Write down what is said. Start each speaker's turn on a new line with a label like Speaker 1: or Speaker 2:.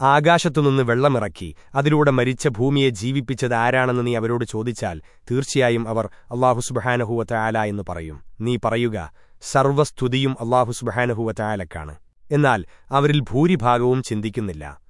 Speaker 1: ആകാശത്തുനിന്ന് വെള്ളമിറക്കി അതിലൂടെ മരിച്ച ഭൂമിയെ ജീവിപ്പിച്ചത് ആരാണെന്ന് നീ അവരോട് ചോദിച്ചാൽ തീർച്ചയായും അവർ അള്ളാഹുസുബഹാനഹുവത്ത ആല എന്ന് പറയും. നീ പറയുക സർവസ്തുതിയും അള്ളാഹുസുബഹാനഹുവത്ത ആലക്കാണ് എന്നാൽ അവരിൽ ഭൂരിഭാഗവും ചിന്തിക്കുന്നില്ല.